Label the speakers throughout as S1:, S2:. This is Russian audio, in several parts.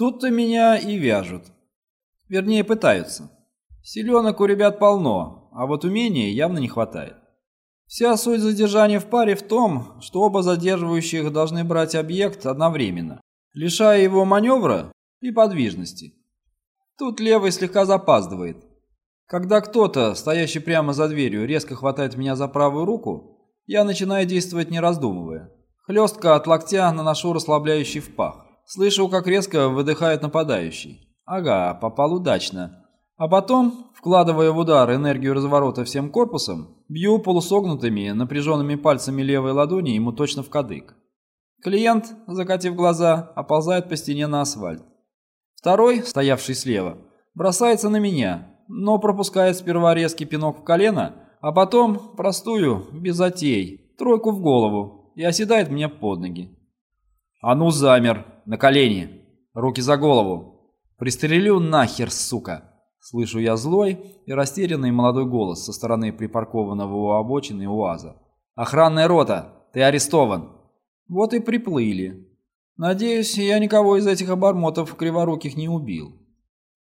S1: Тут-то меня и вяжут. Вернее, пытаются. Селенок у ребят полно, а вот умения явно не хватает. Вся суть задержания в паре в том, что оба задерживающих должны брать объект одновременно, лишая его маневра и подвижности. Тут левый слегка запаздывает. Когда кто-то, стоящий прямо за дверью, резко хватает меня за правую руку, я начинаю действовать не раздумывая. Хлестко от локтя наношу расслабляющий в пах. Слышу, как резко выдыхает нападающий. Ага, попал удачно. А потом, вкладывая в удар энергию разворота всем корпусом, бью полусогнутыми, напряженными пальцами левой ладони ему точно в кадык. Клиент, закатив глаза, оползает по стене на асфальт. Второй, стоявший слева, бросается на меня, но пропускает сперва резкий пинок в колено, а потом простую, без затей, тройку в голову и оседает мне под ноги. «А ну замер! На колени! Руки за голову! Пристрелю нахер, сука!» Слышу я злой и растерянный молодой голос со стороны припаркованного у обочины УАЗа. «Охранная рота! Ты арестован!» Вот и приплыли. Надеюсь, я никого из этих обормотов криворуких не убил.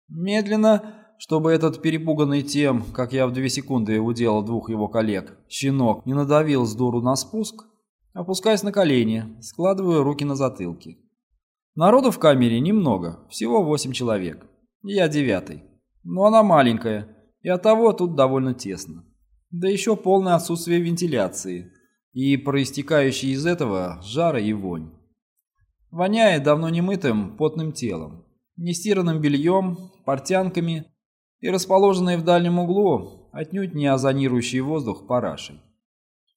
S1: Медленно, чтобы этот перепуганный тем, как я в две секунды уделал двух его коллег, щенок не надавил с дуру на спуск, опускаясь на колени, складываю руки на затылке. Народу в камере немного, всего восемь человек. Я девятый. Но она маленькая, и оттого тут довольно тесно. Да еще полное отсутствие вентиляции и проистекающий из этого жара и вонь. Воняет давно немытым потным телом, нестиранным бельем, портянками и расположенной в дальнем углу отнюдь не озонирующий воздух парашей.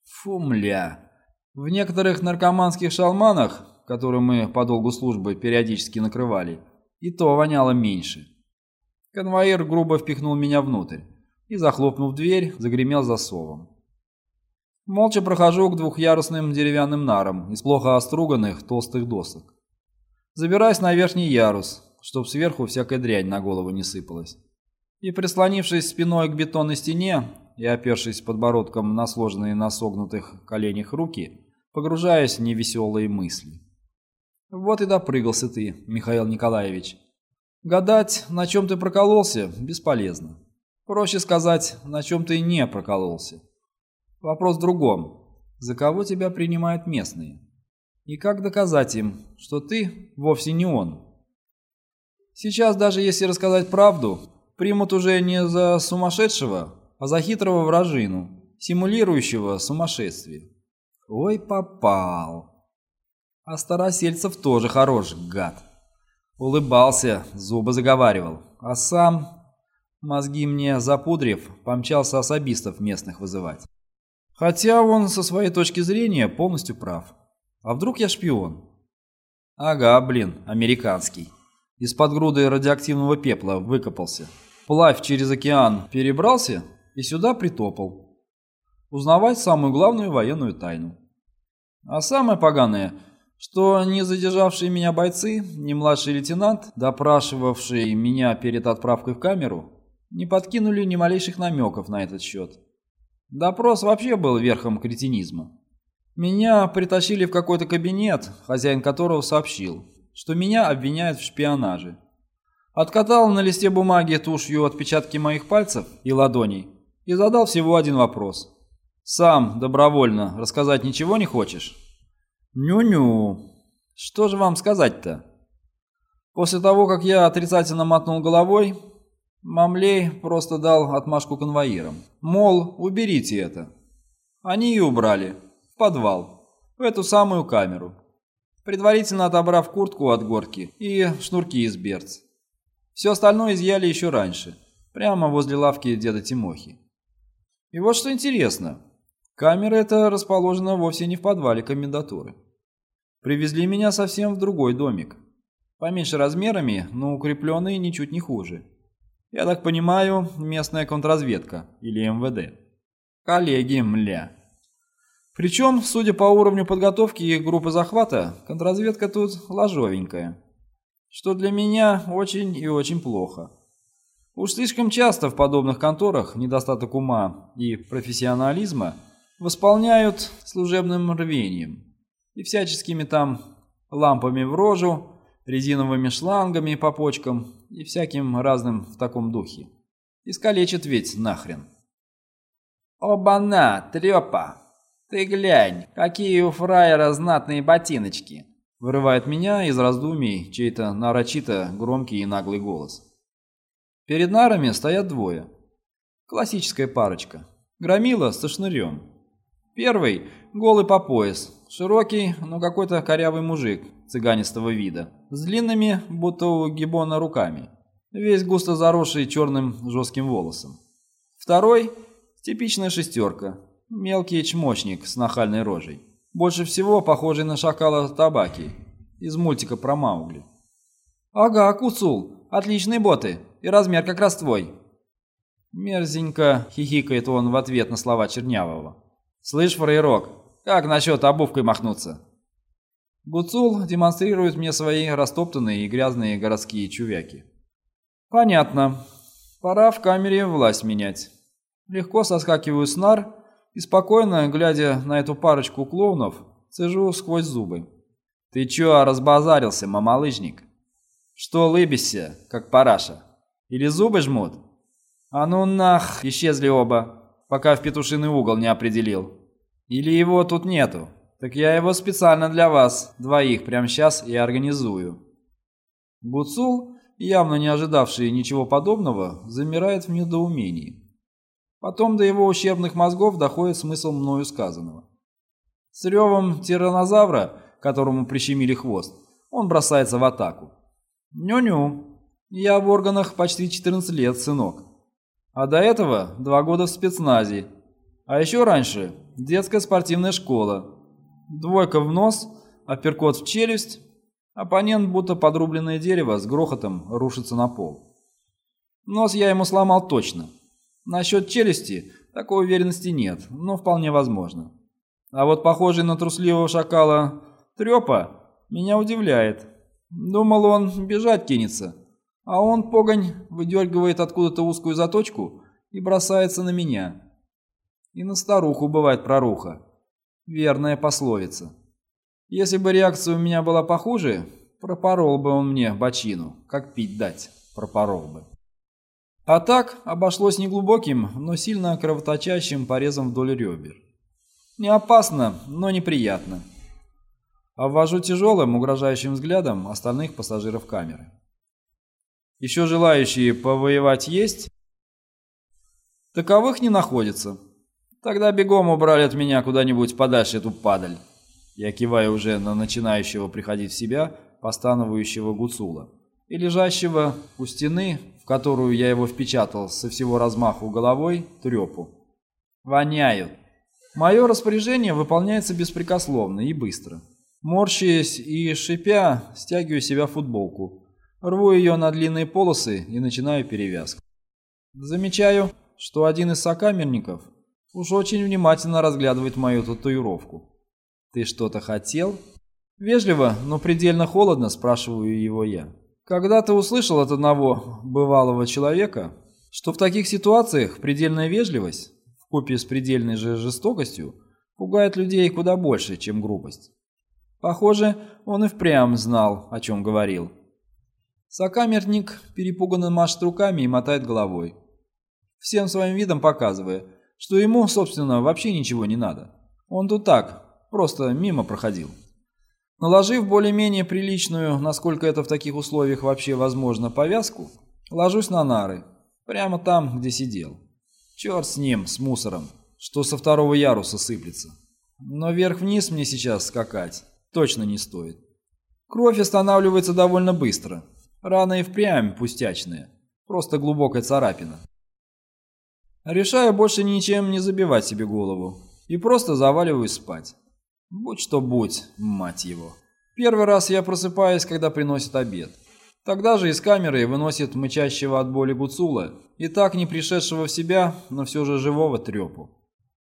S1: Фу, мля. В некоторых наркоманских шалманах, которые мы по долгу службы периодически накрывали, и то воняло меньше. Конвоир грубо впихнул меня внутрь и, захлопнув дверь, загремел засовом. Молча прохожу к двухъярусным деревянным нарам из плохо оструганных толстых досок. Забираюсь на верхний ярус, чтоб сверху всякая дрянь на голову не сыпалась. И прислонившись спиной к бетонной стене и опершись подбородком на сложенные на согнутых коленях руки, погружаюсь в невеселые мысли. Вот и допрыгался ты, Михаил Николаевич. Гадать, на чем ты прокололся, бесполезно. Проще сказать, на чем ты не прокололся. Вопрос в другом. За кого тебя принимают местные? И как доказать им, что ты вовсе не он? Сейчас даже если рассказать правду, примут уже не за сумасшедшего, а за хитрого вражину, симулирующего сумасшествие. Ой, попал. А Старосельцев тоже хорош, гад. Улыбался, зубы заговаривал, а сам, мозги мне запудрив, помчался особистов местных вызывать. Хотя он со своей точки зрения полностью прав. А вдруг я шпион? Ага, блин, американский. Из-под груды радиоактивного пепла выкопался. Плавь через океан перебрался и сюда притопал. Узнавать самую главную военную тайну. А самое поганое, что не задержавшие меня бойцы, ни младший лейтенант, допрашивавший меня перед отправкой в камеру, не подкинули ни малейших намеков на этот счет. Допрос вообще был верхом кретинизма. Меня притащили в какой-то кабинет, хозяин которого сообщил, что меня обвиняют в шпионаже. Откатал на листе бумаги тушью отпечатки моих пальцев и ладоней и задал всего один вопрос. «Сам, добровольно, рассказать ничего не хочешь?» «Ню-ню. Что же вам сказать-то?» После того, как я отрицательно мотнул головой, Мамлей просто дал отмашку конвоирам. Мол, уберите это. Они и убрали. В подвал. В эту самую камеру. Предварительно отобрав куртку от горки и шнурки из берц. Все остальное изъяли еще раньше. Прямо возле лавки деда Тимохи. И вот что интересно. Камера эта расположена вовсе не в подвале комендатуры. Привезли меня совсем в другой домик. Поменьше размерами, но укрепленный ничуть не хуже. Я так понимаю, местная контрразведка или МВД. Коллеги, мля. Причем, судя по уровню подготовки их группы захвата, контрразведка тут ложовенькая. Что для меня очень и очень плохо. Уж слишком часто в подобных конторах недостаток ума и профессионализма восполняют служебным рвением и всяческими там лампами в рожу резиновыми шлангами по почкам и всяким разным в таком духе. Искалечит ведь нахрен. «Оба-на, трёпа! Ты глянь, какие у фраера знатные ботиночки!» Вырывает меня из раздумий чей-то нарочито громкий и наглый голос. Перед нарами стоят двое. Классическая парочка. Громила с шнырем. Первый – голый по пояс, широкий, но какой-то корявый мужик цыганистого вида, с длинными, будто у гибона, руками, весь густо заросший черным жестким волосом. Второй – типичная шестерка, мелкий чмочник с нахальной рожей, больше всего похожий на шакала табаки из мультика про Маугли. «Ага, Куцул, отличные боты, и размер как раз твой». Мерзенько хихикает он в ответ на слова Чернявого. «Слышь, фраерок, как насчет обувкой махнуться?» Гуцул демонстрирует мне свои растоптанные и грязные городские чувяки. «Понятно. Пора в камере власть менять». Легко соскакиваю с нар и спокойно, глядя на эту парочку клоунов, цежу сквозь зубы. «Ты чё разбазарился, мамалыжник? Что лыбишься, как параша? Или зубы жмут?» «А ну нах!» исчезли оба пока в петушиный угол не определил. Или его тут нету. Так я его специально для вас, двоих, прямо сейчас и организую. Гуцул, явно не ожидавший ничего подобного, замирает в недоумении. Потом до его ущербных мозгов доходит смысл мною сказанного. С ревом тиранозавра, которому прищемили хвост, он бросается в атаку. Ню-ню, я в органах почти 14 лет, сынок. А до этого два года в спецназе. А еще раньше детская спортивная школа. Двойка в нос, апперкот в челюсть. Оппонент, будто подрубленное дерево, с грохотом рушится на пол. Нос я ему сломал точно. Насчет челюсти такой уверенности нет, но вполне возможно. А вот похожий на трусливого шакала трепа меня удивляет. Думал, он бежать кинется. А он, погонь, выдергивает откуда-то узкую заточку и бросается на меня. И на старуху бывает проруха. Верная пословица. Если бы реакция у меня была похуже, пропорол бы он мне бочину, как пить дать, пропорол бы. А так обошлось неглубоким, но сильно кровоточащим порезом вдоль ребер. Не опасно, но неприятно. Обвожу тяжелым, угрожающим взглядом остальных пассажиров камеры. Еще желающие повоевать есть? Таковых не находится. Тогда бегом убрали от меня куда-нибудь подальше эту падаль. Я киваю уже на начинающего приходить в себя постановающего гуцула и лежащего у стены, в которую я его впечатал со всего размаху головой, трепу. Воняют. Мое распоряжение выполняется беспрекословно и быстро. Морщаясь и шипя, стягиваю себя футболку, Рву ее на длинные полосы и начинаю перевязку. Замечаю, что один из сокамерников уж очень внимательно разглядывает мою татуировку. «Ты что-то хотел?» Вежливо, но предельно холодно спрашиваю его я. Когда-то услышал от одного бывалого человека, что в таких ситуациях предельная вежливость, в купе с предельной же жестокостью, пугает людей куда больше, чем грубость. Похоже, он и впрямь знал, о чем говорил. Сокамерник перепуганно машет руками и мотает головой, всем своим видом показывая, что ему, собственно, вообще ничего не надо. Он тут так, просто мимо проходил. Наложив более-менее приличную, насколько это в таких условиях вообще возможно, повязку, ложусь на нары, прямо там, где сидел. Черт с ним, с мусором, что со второго яруса сыплется. Но вверх-вниз мне сейчас скакать точно не стоит. Кровь останавливается довольно быстро, Рана и впрямь пустячная, просто глубокая царапина. Решаю больше ничем не забивать себе голову и просто заваливаюсь спать. Будь что будь, мать его. Первый раз я просыпаюсь, когда приносят обед. Тогда же из камеры выносит мычащего от боли гуцула и так не пришедшего в себя, но все же живого трепу.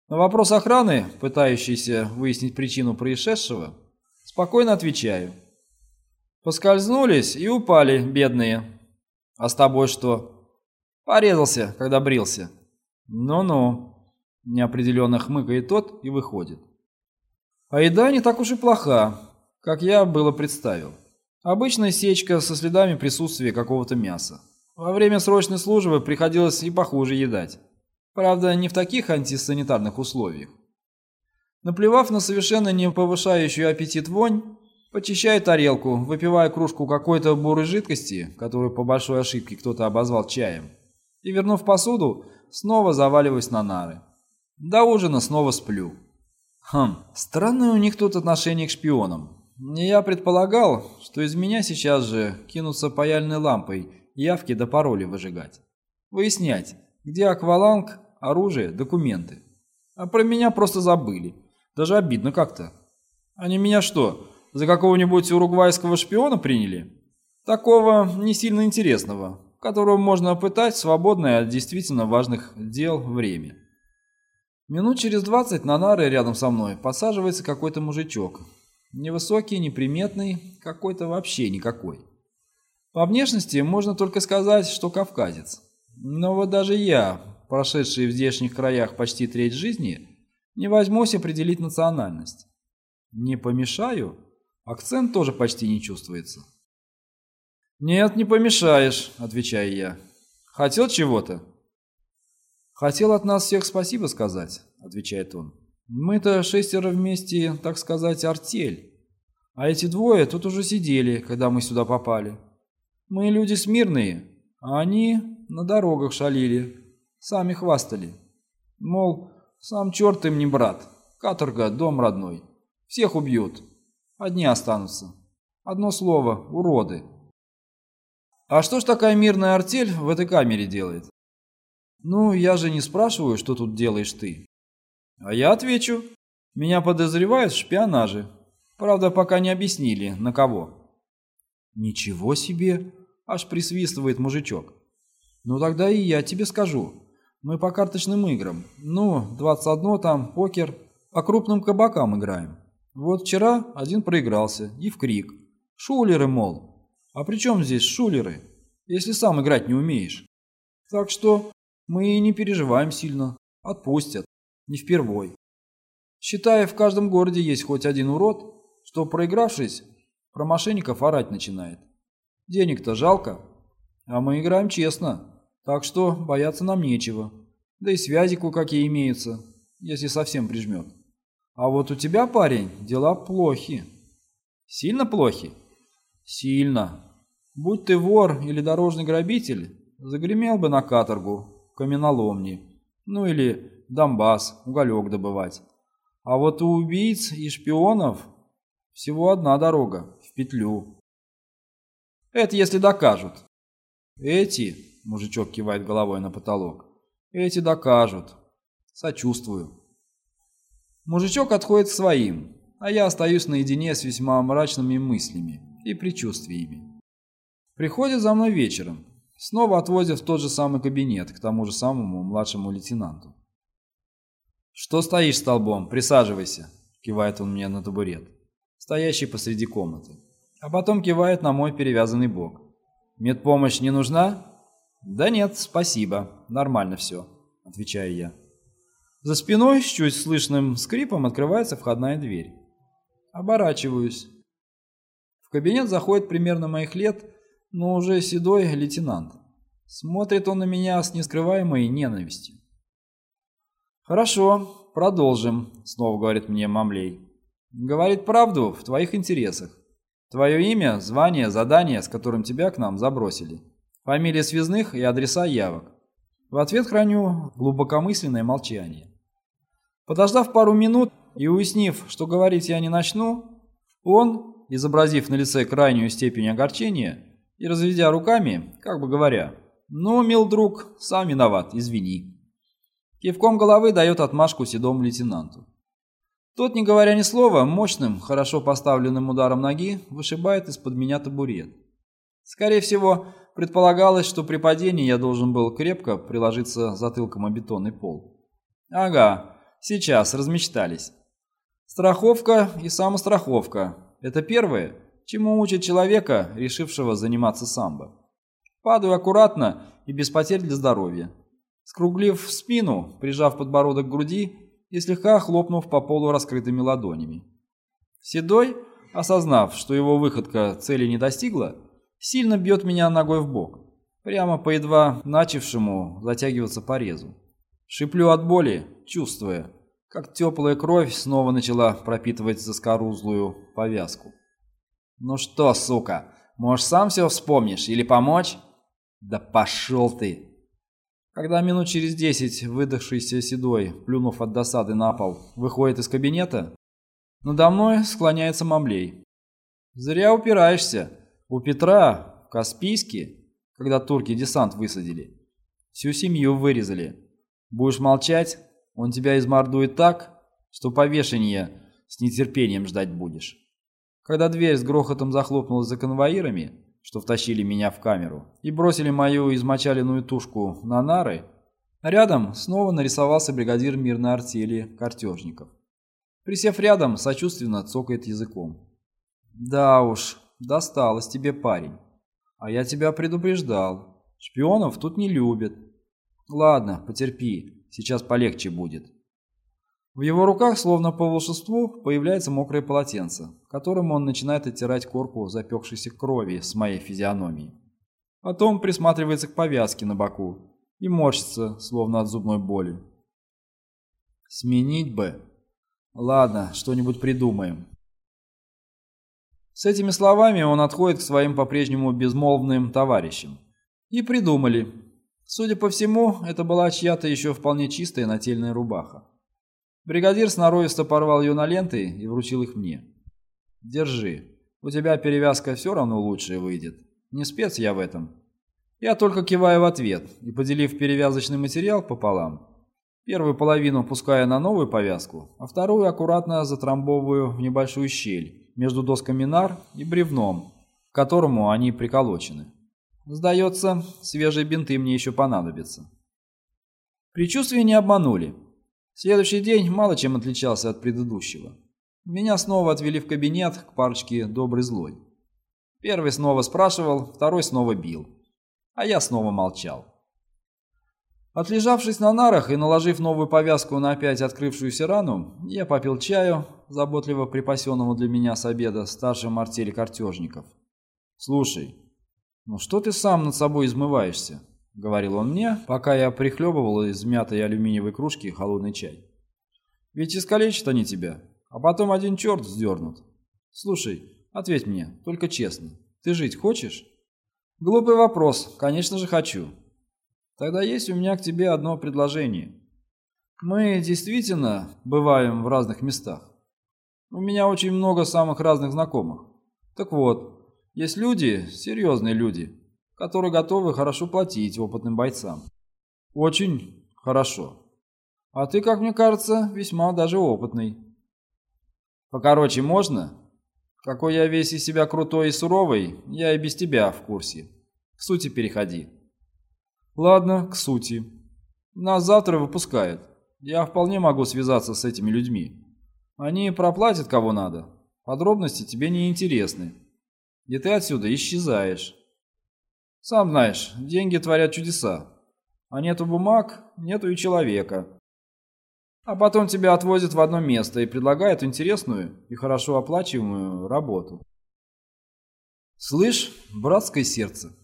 S1: На вопрос охраны, пытающийся выяснить причину происшедшего, спокойно отвечаю – Поскользнулись и упали, бедные. А с тобой что? Порезался, когда брился. Ну-ну. Неопределенно хмыкает тот и выходит. А еда не так уж и плоха, как я было представил. Обычная сечка со следами присутствия какого-то мяса. Во время срочной службы приходилось и похуже едать. Правда, не в таких антисанитарных условиях. Наплевав на совершенно не повышающую аппетит вонь, почищаю тарелку, выпивая кружку какой-то бурой жидкости, которую по большой ошибке кто-то обозвал чаем, и, вернув посуду, снова заваливаюсь на нары. До ужина снова сплю. Хм, странное у них тут отношение к шпионам. Я предполагал, что из меня сейчас же кинутся паяльной лампой явки до пароли выжигать. Выяснять, где акваланг, оружие, документы. А про меня просто забыли. Даже обидно как-то. Они меня что, за какого-нибудь уругвайского шпиона приняли? Такого не сильно интересного, которого можно пытать свободное от действительно важных дел время. Минут через двадцать на нары рядом со мной посаживается какой-то мужичок. Невысокий, неприметный, какой-то вообще никакой. По внешности можно только сказать, что кавказец. Но вот даже я, прошедший в здешних краях почти треть жизни, не возьмусь определить национальность. Не помешаю? Акцент тоже почти не чувствуется. «Нет, не помешаешь», — отвечаю я. «Хотел чего-то?» «Хотел от нас всех спасибо сказать», — отвечает он. «Мы-то шестеро вместе, так сказать, артель. А эти двое тут уже сидели, когда мы сюда попали. Мы люди смирные, а они на дорогах шалили, сами хвастали. Мол, сам черт им не брат, каторга, дом родной. Всех убьют, одни останутся. Одно слово – уроды. А что ж такая мирная артель в этой камере делает? Ну, я же не спрашиваю, что тут делаешь ты. А я отвечу. Меня подозревают в шпионаже. Правда, пока не объяснили, на кого. Ничего себе, аж присвистывает мужичок. Ну тогда и я тебе скажу. Мы по карточным играм. Ну, 21 там, покер. По крупным кабакам играем. Вот вчера один проигрался, и в крик. Шулеры, мол. А при чем здесь шулеры, если сам играть не умеешь? Так что мы и не переживаем сильно. Отпустят. Не впервой. Считая, в каждом городе есть хоть один урод, что, проигравшись, про мошенников орать начинает. Денег-то жалко, а мы играем честно. Так что бояться нам нечего. Да и связи кое-какие имеются, если совсем прижмет. А вот у тебя, парень, дела плохи. Сильно плохи? Сильно. Будь ты вор или дорожный грабитель, загремел бы на каторгу, каменоломни. Ну или Донбасс, уголек добывать. А вот у убийц и шпионов всего одна дорога, в петлю. Это если докажут. Эти Мужичок кивает головой на потолок. Эти докажут. Сочувствую. Мужичок отходит своим, а я остаюсь наедине с весьма мрачными мыслями и предчувствиями. Приходит за мной вечером, снова отвозят в тот же самый кабинет к тому же самому младшему лейтенанту. «Что стоишь столбом? Присаживайся», – кивает он мне на табурет, стоящий посреди комнаты, а потом кивает на мой перевязанный бок. «Медпомощь не нужна?» «Да нет, спасибо. Нормально все», — отвечаю я. За спиной с чуть слышным скрипом открывается входная дверь. Оборачиваюсь. В кабинет заходит примерно моих лет, но уже седой лейтенант. Смотрит он на меня с нескрываемой ненавистью. «Хорошо, продолжим», — снова говорит мне Мамлей. «Говорит правду в твоих интересах. Твое имя, звание, задание, с которым тебя к нам забросили фамилии связных и адреса явок. В ответ храню глубокомысленное молчание. Подождав пару минут и уяснив, что говорить я не начну, он, изобразив на лице крайнюю степень огорчения и разведя руками, как бы говоря, «Ну, мил друг, сам виноват, извини». Кивком головы дает отмашку седому лейтенанту. Тот, не говоря ни слова, мощным, хорошо поставленным ударом ноги вышибает из-под меня табурет. Скорее всего, Предполагалось, что при падении я должен был крепко приложиться затылком о бетонный пол. Ага, сейчас размечтались. Страховка и самостраховка – это первое, чему учат человека, решившего заниматься самбо. Падаю аккуратно и без потерь для здоровья. Скруглив спину, прижав подбородок к груди и слегка хлопнув по полу раскрытыми ладонями. Седой, осознав, что его выходка цели не достигла, сильно бьет меня ногой в бок, прямо по едва начавшему затягиваться порезу. Шиплю от боли, чувствуя, как теплая кровь снова начала пропитывать заскорузлую повязку. «Ну что, сука, может, сам все вспомнишь или помочь?» «Да пошел ты!» Когда минут через десять выдохшийся седой, плюнув от досады на пол, выходит из кабинета, надо мной склоняется Мамлей. «Зря упираешься. У Петра в Каспийске, когда турки десант высадили, всю семью вырезали. Будешь молчать, он тебя измордует так, что повешение с нетерпением ждать будешь». Когда дверь с грохотом захлопнулась за конвоирами, что втащили меня в камеру, и бросили мою измочаленную тушку на нары, рядом снова нарисовался бригадир мирной артели картежников. Присев рядом, сочувственно цокает языком. «Да уж, досталось тебе, парень. А я тебя предупреждал. Шпионов тут не любят. Ладно, потерпи, сейчас полегче будет». В его руках, словно по волшебству, появляется мокрое полотенце, которым он начинает оттирать корку запекшейся крови с моей физиономии. Потом присматривается к повязке на боку и морщится, словно от зубной боли. «Сменить бы!» «Ладно, что-нибудь придумаем». С этими словами он отходит к своим по-прежнему безмолвным товарищам. И придумали. Судя по всему, это была чья-то еще вполне чистая нательная рубаха. Бригадир сноровисто порвал ее на ленты и вручил их мне. «Держи. У тебя перевязка все равно лучшая выйдет. Не спец я в этом». Я только киваю в ответ и, поделив перевязочный материал пополам, первую половину пуская на новую повязку, а вторую аккуратно затрамбовываю в небольшую щель между досками нар и бревном, к которому они приколочены. Сдается, свежие бинты мне еще понадобятся. Причувствия не обманули. Следующий день мало чем отличался от предыдущего. Меня снова отвели в кабинет к парочке добрый-злой. Первый снова спрашивал, второй снова бил. А я снова молчал. Отлежавшись на нарах и наложив новую повязку на опять открывшуюся рану, я попил чаю, заботливо припасенному для меня с обеда старшим артели картежников. «Слушай, ну что ты сам над собой измываешься?» — говорил он мне, пока я прихлебывал из мятой алюминиевой кружки холодный чай. «Ведь искалечат они тебя, а потом один черт вздернут. Слушай, ответь мне, только честно, ты жить хочешь?» «Глупый вопрос, конечно же хочу. Тогда есть у меня к тебе одно предложение. Мы действительно бываем в разных местах. У меня очень много самых разных знакомых. Так вот, есть люди, серьезные люди, которые готовы хорошо платить опытным бойцам. Очень хорошо. А ты, как мне кажется, весьма даже опытный. Покороче можно? Какой я весь из себя крутой и суровый, я и без тебя в курсе. К сути переходи. Ладно, к сути. Нас завтра выпускают. Я вполне могу связаться с этими людьми. Они проплатят кого надо. Подробности тебе не интересны. И ты отсюда исчезаешь. Сам знаешь, деньги творят чудеса. А нету бумаг, нету и человека. А потом тебя отвозят в одно место и предлагают интересную и хорошо оплачиваемую работу. Слышь, братское сердце,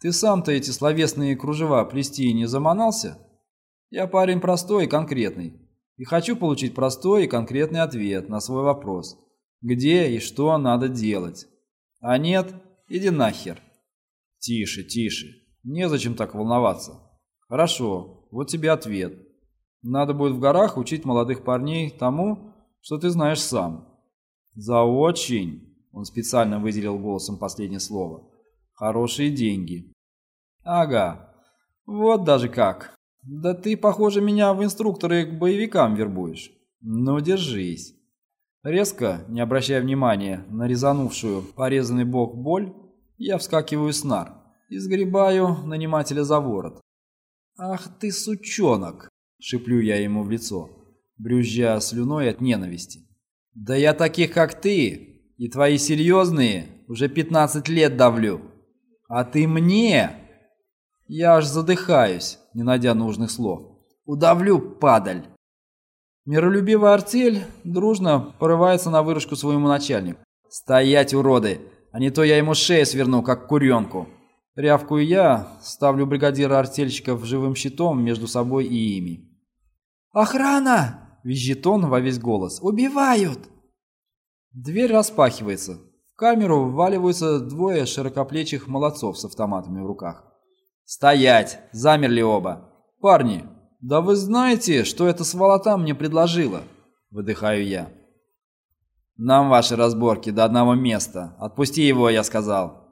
S1: ты сам-то эти словесные кружева плести не заманался? Я парень простой и конкретный. И хочу получить простой и конкретный ответ на свой вопрос. Где и что надо делать? А нет, иди нахер. Тише, тише. Незачем так волноваться. Хорошо, вот тебе ответ. Надо будет в горах учить молодых парней тому, что ты знаешь сам. За очень, он специально выделил голосом последнее слово, хорошие деньги. Ага, вот даже как. Да ты, похоже, меня в инструкторы к боевикам вербуешь. Ну, держись. Резко, не обращая внимания на резанувшую порезанный бок боль, я вскакиваю с нар и сгребаю нанимателя за ворот. «Ах ты, сучонок!» – шиплю я ему в лицо, брюзжа слюной от ненависти. «Да я таких, как ты, и твои серьезные, уже 15 лет давлю. А ты мне!» Я аж задыхаюсь, не найдя нужных слов. «Удавлю, падаль!» Миролюбивая артель дружно порывается на выручку своему начальнику. «Стоять, уроды! А не то я ему шею сверну, как куренку!» Рявкую я, ставлю бригадира артельщиков живым щитом между собой и ими.
S2: «Охрана!»
S1: — визжит он во весь голос.
S2: «Убивают!»
S1: Дверь распахивается. В камеру вваливаются двое широкоплечих молодцов с автоматами в руках. «Стоять! Замерли оба! Парни, да вы знаете, что эта сволота мне предложила?» Выдыхаю я. «Нам ваши разборки до одного места. Отпусти его, я сказал».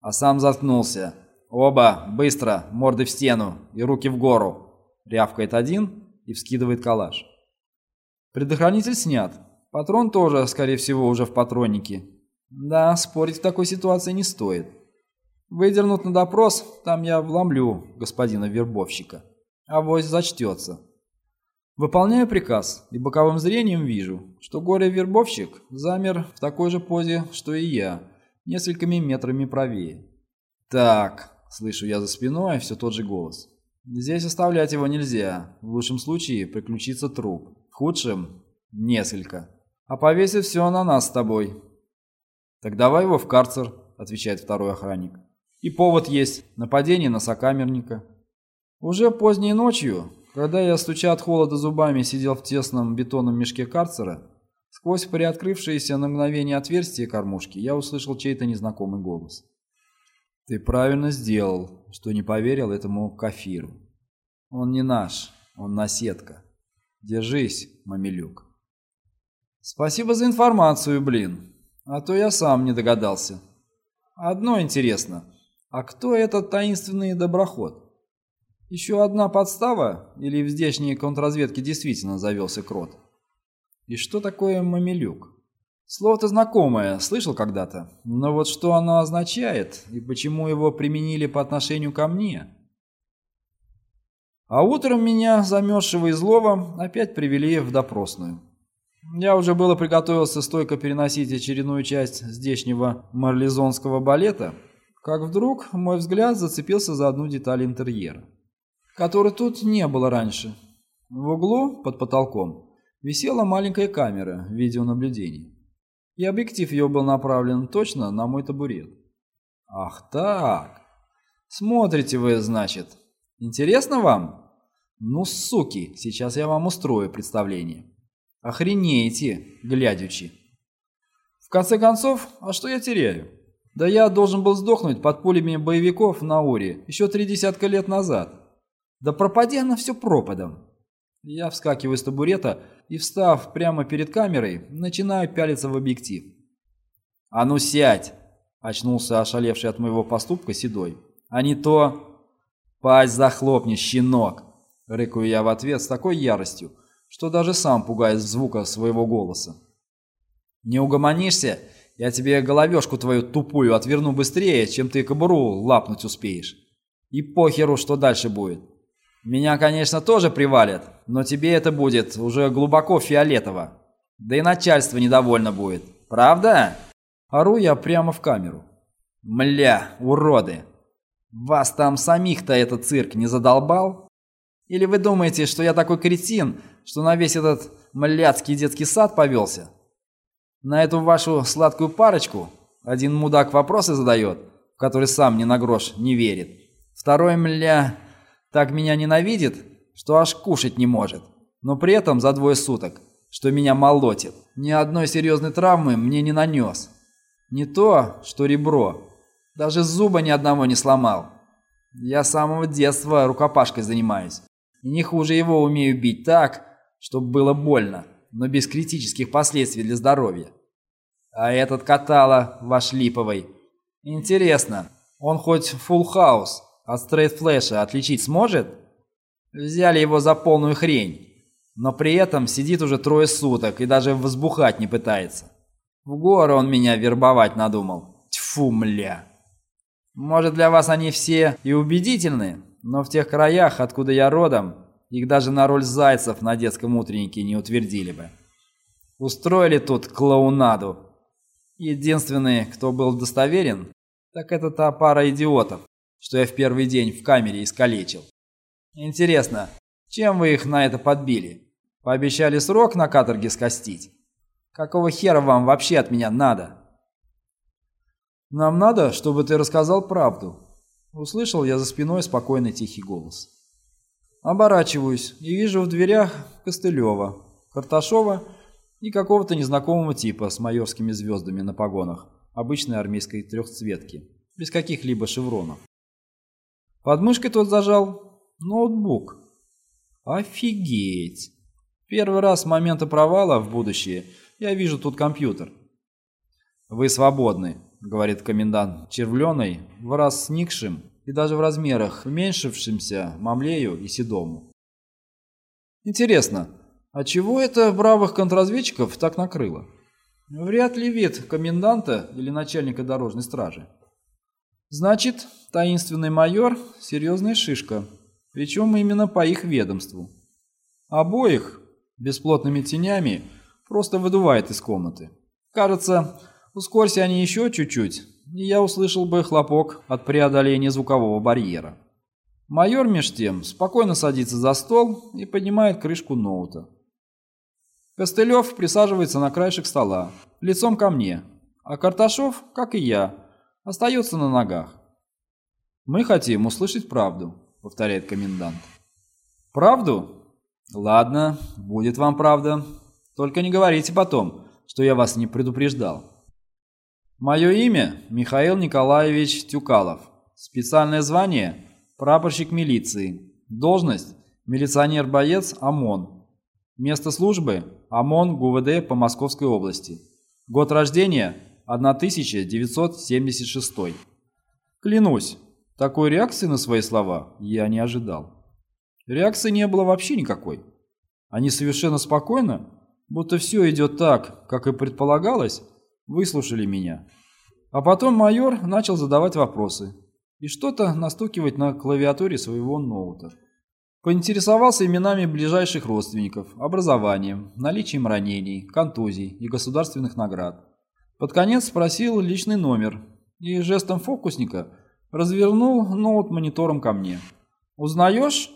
S1: А сам заткнулся. «Оба, быстро, морды в стену и руки в гору!» Рявкает один и вскидывает калаш. Предохранитель снят. Патрон тоже, скорее всего, уже в патроннике. Да, спорить в такой ситуации не стоит. Выдернут на допрос, там я вломлю господина вербовщика. Авось зачтется. Выполняю приказ и боковым зрением вижу, что горе-вербовщик замер в такой же позе, что и я, несколькими метрами правее. «Так», — слышу я за спиной все тот же голос. «Здесь оставлять его нельзя. В лучшем случае приключится труп. В худшем — несколько. А повесить все на нас с тобой». «Так давай его в карцер», — отвечает второй охранник. И повод есть – нападение на сокамерника. Уже поздней ночью, когда я, стуча от холода зубами, сидел в тесном бетонном мешке карцера, сквозь приоткрывшееся на мгновение отверстие кормушки я услышал чей-то незнакомый голос. «Ты правильно сделал, что не поверил этому кафиру. Он не наш, он наседка. Держись, мамилюк». «Спасибо за информацию, блин, а то я сам не догадался. Одно интересно – а кто этот таинственный доброход? Еще одна подстава? Или в здешней контрразведке действительно завелся крот? И что такое мамилюк? Слово-то знакомое, слышал когда-то. Но вот что оно означает и почему его применили по отношению ко мне? А утром меня, замерзшего и злого, опять привели в допросную. Я уже было приготовился стойко переносить очередную часть здешнего марлезонского балета, как вдруг мой взгляд зацепился за одну деталь интерьера, которой тут не было раньше. В углу, под потолком, висела маленькая камера видеонаблюдения, и объектив ее был направлен точно на мой табурет. Ах так, смотрите вы, значит. Интересно вам? Ну, суки, сейчас я вам устрою представление. Охренеете, глядячи. В конце концов, а что я теряю? Да я должен был сдохнуть под пулями боевиков на Уре еще три десятка лет назад. Да пропади она все пропадом. Я вскакиваю с табурета и, встав прямо перед камерой, начинаю пялиться в объектив. «А ну сядь!» – очнулся ошалевший от моего поступка Седой. «А не то...» «Пасть захлопни, щенок!» – рыкаю я в ответ с такой яростью, что даже сам пугаюсь звука своего голоса. «Не угомонишься?» Я тебе головешку твою тупую отверну быстрее, чем ты кобуру лапнуть успеешь. И похеру, что дальше будет. Меня, конечно, тоже привалят, но тебе это будет уже глубоко фиолетово. Да и начальство недовольно будет. Правда? Ору я прямо в камеру. Мля, уроды. Вас там самих-то этот цирк не задолбал? Или вы думаете, что я такой кретин, что на весь этот мляцкий детский сад повелся? На эту вашу сладкую парочку один мудак вопросы задает, в который сам ни на грош не верит. Второй, мля, так меня ненавидит, что аж кушать не может. Но при этом за двое суток, что меня молотит. Ни одной серьезной травмы мне не нанес. Не то, что ребро. Даже зуба ни одного не сломал. Я с самого детства рукопашкой занимаюсь. И не хуже его умею бить так, чтобы было больно но без критических последствий для здоровья. А этот катала ваш липовый. Интересно, он хоть full house от straight флеша отличить сможет? Взяли его за полную хрень, но при этом сидит уже трое суток и даже взбухать не пытается. В горы он меня вербовать надумал. Тьфу, мля. Может, для вас они все и убедительны, но в тех краях, откуда я родом, их даже на роль зайцев на детском утреннике не утвердили бы. Устроили тут клоунаду. Единственный, кто был достоверен, так это та пара идиотов, что я в первый день в камере искалечил. Интересно, чем вы их на это подбили? Пообещали срок на каторге скостить? Какого хера вам вообще от меня надо? Нам надо, чтобы ты рассказал правду. Услышал я за спиной спокойный тихий голос. Оборачиваюсь и вижу в дверях Костылева, Карташова и какого-то незнакомого типа с майорскими звездами на погонах обычной армейской трехцветки, без каких-либо шевронов. Под мышкой тот зажал ноутбук. Офигеть! Первый раз с момента провала в будущее я вижу тут компьютер. «Вы свободны», — говорит комендант червленой, в раз сникшим и даже в размерах уменьшившимся Мамлею и Седому. Интересно, а чего это бравых контрразведчиков так накрыло? Вряд ли вид коменданта или начальника дорожной стражи. Значит, таинственный майор – серьезная шишка, причем именно по их ведомству. Обоих бесплотными тенями просто выдувает из комнаты. Кажется, ускорься они еще чуть-чуть, и я услышал бы хлопок от преодоления звукового барьера. Майор меж тем спокойно садится за стол и поднимает крышку ноута. Костылев присаживается на краешек стола, лицом ко мне, а Карташов, как и я, остается на ногах. «Мы хотим услышать правду», — повторяет комендант. «Правду? Ладно, будет вам правда. Только не говорите потом, что я вас не предупреждал. Мое имя Михаил Николаевич Тюкалов. Специальное звание – прапорщик милиции. Должность – милиционер-боец ОМОН. Место службы – ОМОН ГУВД по Московской области. Год рождения – 1976. Клянусь, такой реакции на свои слова я не ожидал. Реакции не было вообще никакой. Они совершенно спокойно, будто все идет так, как и предполагалось, выслушали меня. А потом майор начал задавать вопросы и что-то настукивать на клавиатуре своего ноута. Поинтересовался именами ближайших родственников, образованием, наличием ранений, контузий и государственных наград. Под конец спросил личный номер и жестом фокусника развернул ноут монитором ко мне. «Узнаешь?»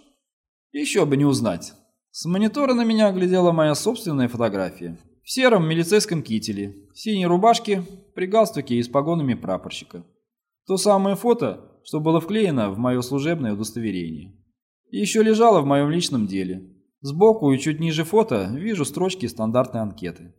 S1: «Еще бы не узнать». С монитора на меня глядела моя собственная фотография. В сером милицейском кителе, синей рубашке, при галстуке и с погонами прапорщика. То самое фото, что было вклеено в мое служебное удостоверение еще лежала в моем личном деле. Сбоку и чуть ниже фото вижу строчки стандартной анкеты.